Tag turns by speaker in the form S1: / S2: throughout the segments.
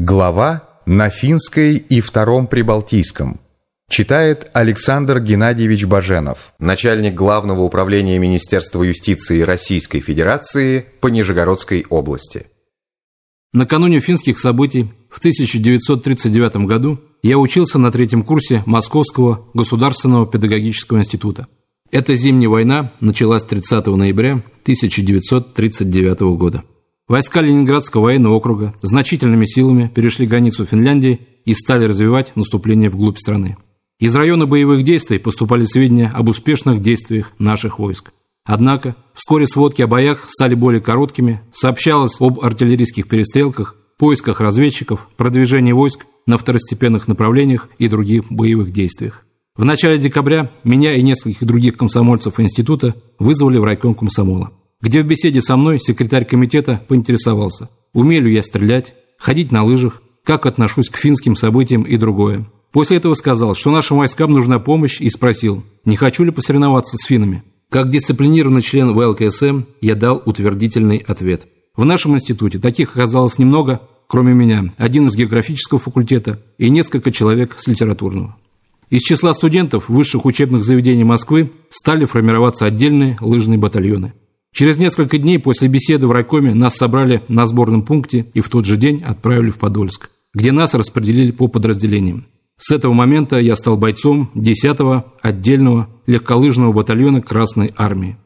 S1: Глава на финской и втором прибалтийском. Читает Александр Геннадьевич Баженов, начальник Главного управления Министерства юстиции Российской Федерации по Нижегородской области.
S2: Накануне финских событий в 1939 году я учился на третьем курсе Московского государственного педагогического института. Эта зимняя война началась 30 ноября 1939 года. Войска Ленинградского военного округа значительными силами перешли границу Финляндии и стали развивать наступление вглубь страны. Из района боевых действий поступали сведения об успешных действиях наших войск. Однако вскоре сводки о боях стали более короткими, сообщалось об артиллерийских перестрелках, поисках разведчиков, продвижении войск на второстепенных направлениях и других боевых действиях. В начале декабря меня и нескольких других комсомольцев института вызвали в райком комсомола где в беседе со мной секретарь комитета поинтересовался, умею ли я стрелять, ходить на лыжах, как отношусь к финским событиям и другое. После этого сказал, что нашим войскам нужна помощь и спросил, не хочу ли посоревноваться с финнами. Как дисциплинированный член ВЛКСМ я дал утвердительный ответ. В нашем институте таких оказалось немного, кроме меня, один из географического факультета и несколько человек с литературного. Из числа студентов высших учебных заведений Москвы стали формироваться отдельные лыжные батальоны. Через несколько дней после беседы в райкоме нас собрали на сборном пункте и в тот же день отправили в Подольск, где нас распределили по подразделениям. С этого момента я стал бойцом 10-го отдельного легколыжного батальона Красной Армии.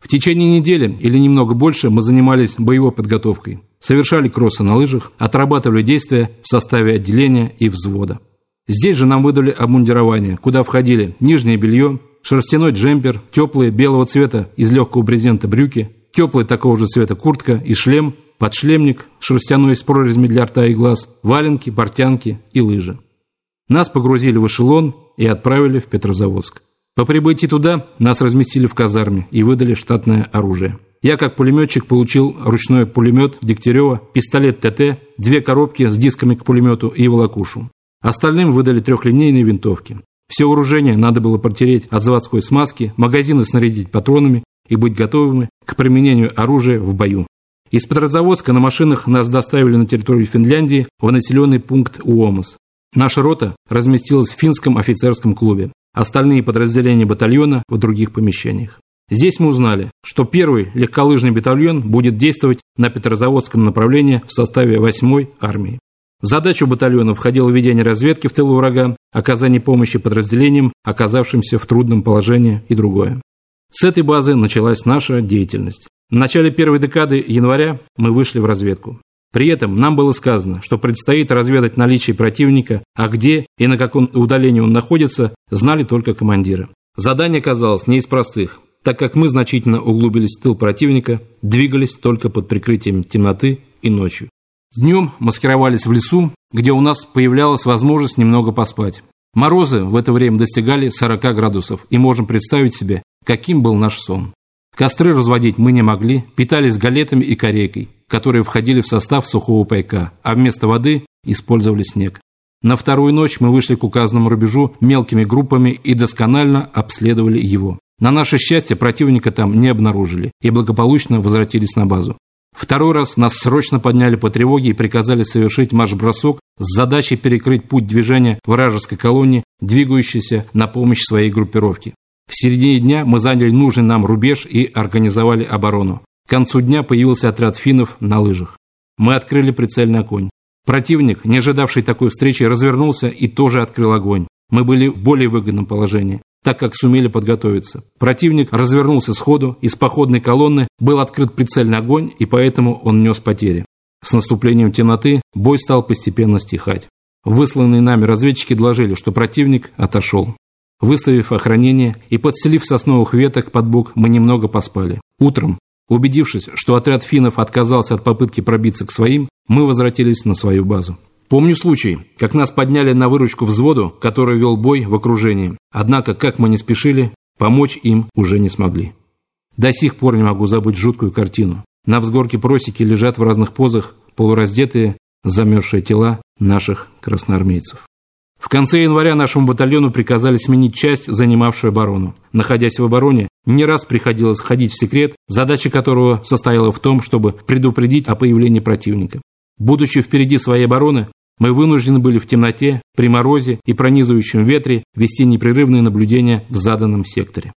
S2: В течение недели или немного больше мы занимались боевой подготовкой, совершали кроссы на лыжах, отрабатывали действия в составе отделения и взвода. Здесь же нам выдали обмундирование, куда входили нижнее белье, шерстяной джемпер, теплые белого цвета из легкого брезента брюки, теплый такого же цвета куртка и шлем, подшлемник шерстяной с прорезями для рта и глаз, валенки, портянки и лыжи. Нас погрузили в эшелон и отправили в Петрозаводск. По прибытии туда нас разместили в казарме и выдали штатное оружие. Я, как пулеметчик, получил ручной пулемет Дегтярева, пистолет ТТ, две коробки с дисками к пулемету и волокушу. Остальным выдали трехлинейные винтовки. Все вооружение надо было протереть от заводской смазки, магазины снарядить патронами и быть готовыми к применению оружия в бою. Из Петрозаводска на машинах нас доставили на территорию Финляндии в населенный пункт Уомас. Наша рота разместилась в финском офицерском клубе, остальные подразделения батальона в других помещениях. Здесь мы узнали, что первый легколыжный батальон будет действовать на Петрозаводском направлении в составе 8-й армии. Задачу батальона входило ведение разведки в тылу врага, оказание помощи подразделениям, оказавшимся в трудном положении и другое. С этой базы началась наша деятельность. В начале первой декады января мы вышли в разведку. При этом нам было сказано, что предстоит разведать наличие противника, а где и на каком удалении он находится, знали только командиры. Задание казалось не из простых, так как мы значительно углубились в тыл противника, двигались только под прикрытием темноты и ночью. Днем маскировались в лесу, где у нас появлялась возможность немного поспать. Морозы в это время достигали 40 градусов, и можем представить себе, каким был наш сон. Костры разводить мы не могли, питались галетами и корейкой, которые входили в состав сухого пайка, а вместо воды использовали снег. На вторую ночь мы вышли к указанному рубежу мелкими группами и досконально обследовали его. На наше счастье противника там не обнаружили и благополучно возвратились на базу. Второй раз нас срочно подняли по тревоге и приказали совершить марш-бросок с задачей перекрыть путь движения вражеской колонии, двигающейся на помощь своей группировке. В середине дня мы заняли нужный нам рубеж и организовали оборону. К концу дня появился отряд финнов на лыжах. Мы открыли прицельный огонь. Противник, не ожидавший такой встречи, развернулся и тоже открыл огонь. Мы были в более выгодном положении так как сумели подготовиться. Противник развернулся сходу, из походной колонны был открыт прицельный огонь, и поэтому он нес потери. С наступлением темноты бой стал постепенно стихать. Высланные нами разведчики доложили, что противник отошел. Выставив охранение и подселив сосновых веток под бок, мы немного поспали. Утром, убедившись, что отряд финнов отказался от попытки пробиться к своим, мы возвратились на свою базу. Помню случай, как нас подняли на выручку взводу, который вел бой в окружении. Однако, как мы не спешили, помочь им уже не смогли. До сих пор не могу забыть жуткую картину. На взгорке просеки лежат в разных позах полураздетые, замерзшие тела наших красноармейцев. В конце января нашему батальону приказали сменить часть, занимавшую оборону. Находясь в обороне, не раз приходилось ходить в секрет, задача которого состояла в том, чтобы предупредить о появлении противника. Будучи впереди своей обороны, Мы вынуждены были в темноте, при морозе и пронизывающем ветре вести непрерывные наблюдения в заданном секторе.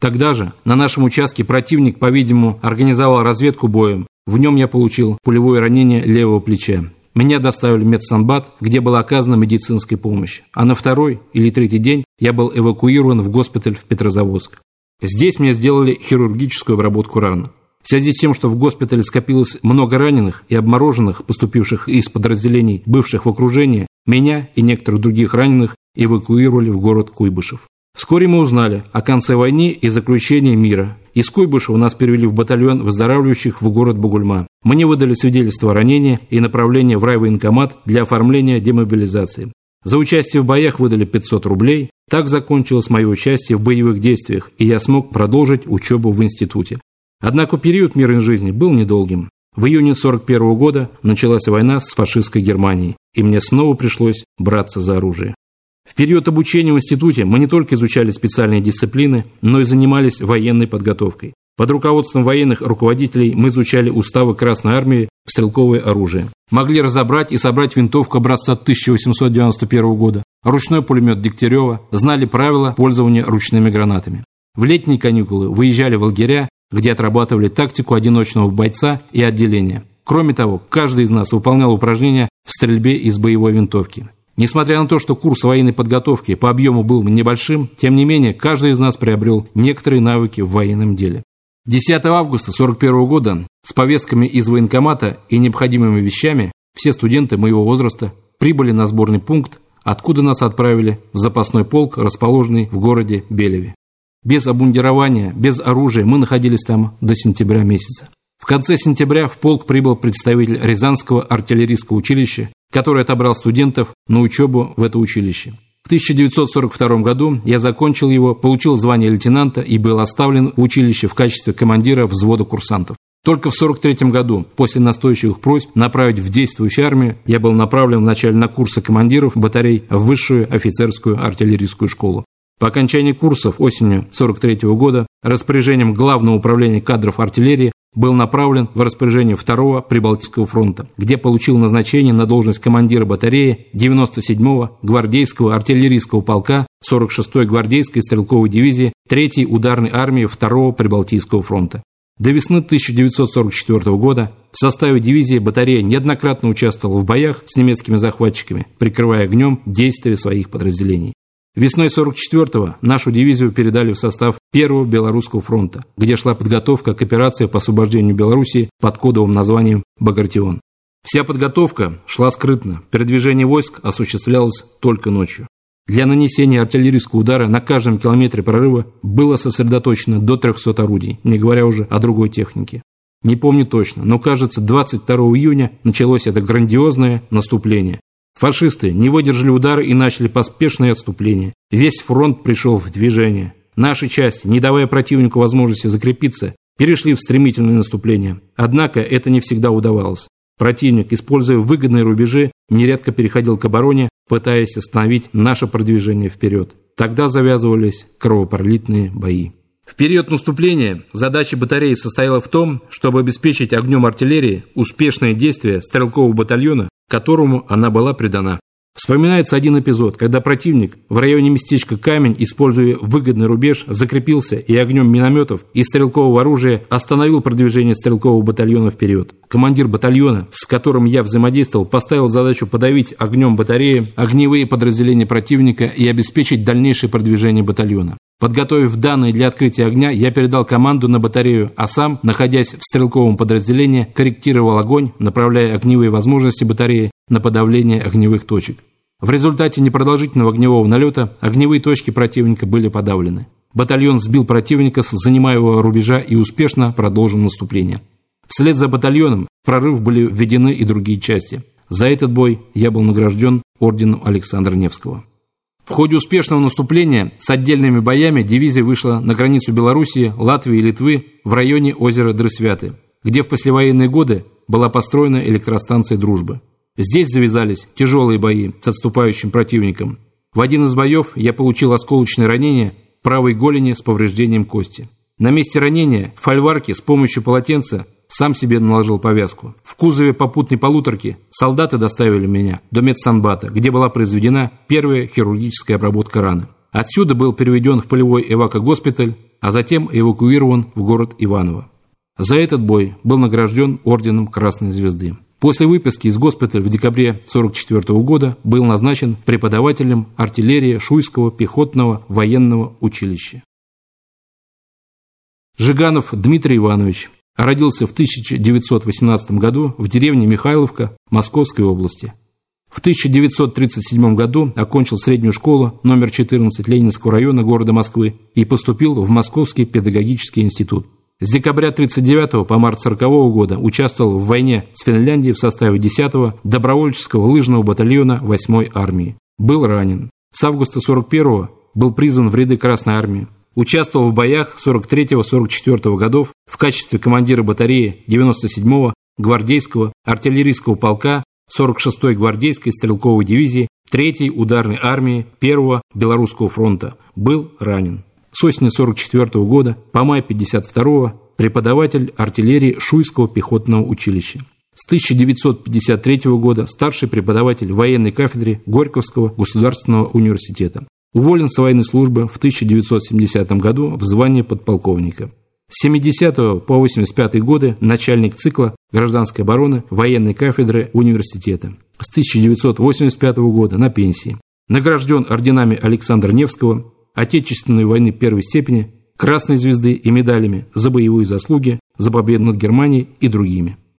S2: Тогда же на нашем участке противник, по-видимому, организовал разведку боем. В нем я получил пулевое ранение левого плеча. Меня доставили в медсанбат, где была оказана медицинская помощь. А на второй или третий день я был эвакуирован в госпиталь в Петрозаводск. Здесь мне сделали хирургическую обработку ран. В связи с тем, что в госпитале скопилось много раненых и обмороженных, поступивших из подразделений, бывших в окружении, меня и некоторых других раненых эвакуировали в город Куйбышев. Вскоре мы узнали о конце войны и заключении мира. Из Куйбышева нас перевели в батальон выздоравливающих в город Бугульма. Мне выдали свидетельство о ранении и направление в райвоенкомат для оформления демобилизации. За участие в боях выдали 500 рублей. Так закончилось мое участие в боевых действиях, и я смог продолжить учебу в институте. Однако период мирной жизни был недолгим. В июне 41 года началась война с фашистской Германией, и мне снова пришлось браться за оружие. В период обучения в институте мы не только изучали специальные дисциплины, но и занимались военной подготовкой. Под руководством военных руководителей мы изучали уставы Красной Армии, стрелковое оружие. Могли разобрать и собрать винтовку образца 1891 года, ручной пулемет Дегтярева, знали правила пользования ручными гранатами. В летние каникулы выезжали в лагеря, где отрабатывали тактику одиночного бойца и отделения. Кроме того, каждый из нас выполнял упражнения в стрельбе из боевой винтовки. Несмотря на то, что курс военной подготовки по объему был небольшим, тем не менее, каждый из нас приобрел некоторые навыки в военном деле. 10 августа 1941 года с повестками из военкомата и необходимыми вещами все студенты моего возраста прибыли на сборный пункт, откуда нас отправили в запасной полк, расположенный в городе Белеве. Без обмундирования, без оружия мы находились там до сентября месяца. В конце сентября в полк прибыл представитель Рязанского артиллерийского училища, который отобрал студентов на учебу в это училище. В 1942 году я закончил его, получил звание лейтенанта и был оставлен в училище в качестве командира взвода курсантов. Только в 1943 году, после настойчивых просьб направить в действующую армию, я был направлен вначале на курсы командиров батарей в высшую офицерскую артиллерийскую школу. По окончании курсов осенью 1943 года распоряжением Главного управления кадров артиллерии был направлен в распоряжение 2-го Прибалтийского фронта, где получил назначение на должность командира батареи 97-го гвардейского артиллерийского полка 46-й гвардейской стрелковой дивизии 3-й ударной армии 2-го Прибалтийского фронта. До весны 1944 года в составе дивизии батарея неоднократно участвовала в боях с немецкими захватчиками, прикрывая огнем действия своих подразделений. Весной 44-го нашу дивизию передали в состав Первого Белорусского фронта, где шла подготовка к операции по освобождению Белоруссии под кодовым названием «Багратион». Вся подготовка шла скрытно, передвижение войск осуществлялось только ночью. Для нанесения артиллерийского удара на каждом километре прорыва было сосредоточено до 300 орудий, не говоря уже о другой технике. Не помню точно, но кажется, 22 июня началось это грандиозное наступление, Фашисты не выдержали удара и начали поспешное отступление. Весь фронт пришел в движение. Наши части, не давая противнику возможности закрепиться, перешли в стремительное наступление. Однако это не всегда удавалось. Противник, используя выгодные рубежи, нередко переходил к обороне, пытаясь остановить наше продвижение вперед. Тогда завязывались кровопролитные бои. В период наступления задача батареи состояла в том, чтобы обеспечить огнем артиллерии успешное действие стрелкового батальона которому она была предана. Вспоминается один эпизод, когда противник в районе местечка Камень, используя выгодный рубеж, закрепился и огнем минометов и стрелкового оружия остановил продвижение стрелкового батальона вперед. Командир батальона, с которым я взаимодействовал, поставил задачу подавить огнем батареи огневые подразделения противника и обеспечить дальнейшее продвижение батальона. Подготовив данные для открытия огня, я передал команду на батарею, а сам, находясь в стрелковом подразделении, корректировал огонь, направляя огневые возможности батареи на подавление огневых точек. В результате непродолжительного огневого налета огневые точки противника были подавлены. Батальон сбил противника с занимаемого рубежа и успешно продолжил наступление. Вслед за батальоном в прорыв были введены и другие части. За этот бой я был награжден орденом Александра Невского. В ходе успешного наступления с отдельными боями дивизия вышла на границу Белоруссии, Латвии и Литвы в районе озера Дрысвяты, где в послевоенные годы была построена электростанция «Дружба». Здесь завязались тяжелые бои с отступающим противником. В один из боев я получил осколочное ранение правой голени с повреждением кости. На месте ранения в фольварке с помощью полотенца Сам себе наложил повязку. В кузове попутной полуторки солдаты доставили меня до медсанбата, где была произведена первая хирургическая обработка раны. Отсюда был переведен в полевой эвакогоспиталь, а затем эвакуирован в город Иваново. За этот бой был награжден орденом Красной Звезды. После выписки из госпиталя в декабре 1944 года был назначен преподавателем артиллерии Шуйского пехотного военного училища. Жиганов Дмитрий Иванович родился в 1918 году в деревне Михайловка Московской области. В 1937 году окончил среднюю школу номер 14 Ленинского района города Москвы и поступил в Московский педагогический институт. С декабря 1939 по март 1940 года участвовал в войне с Финляндией в составе 10-го добровольческого лыжного батальона 8-й армии. Был ранен. С августа 1941 был призван в ряды Красной армии. Участвовал в боях 43-44 годов в качестве командира батареи 97-го гвардейского артиллерийского полка 46-й гвардейской стрелковой дивизии 3-й ударной армии 1-го Белорусского фронта. Был ранен. С осени 44 года по май 52 преподаватель артиллерии Шуйского пехотного училища. С 1953 года старший преподаватель военной кафедры Горьковского государственного университета. Уволен с военной службы в 1970 году в звании подполковника. С 70 по 85 годы начальник цикла гражданской обороны военной кафедры университета. С 1985 года на пенсии. Награжден орденами Александра Невского, Отечественной войны первой степени, Красной звезды и медалями за боевые заслуги, за победу над Германией и другими.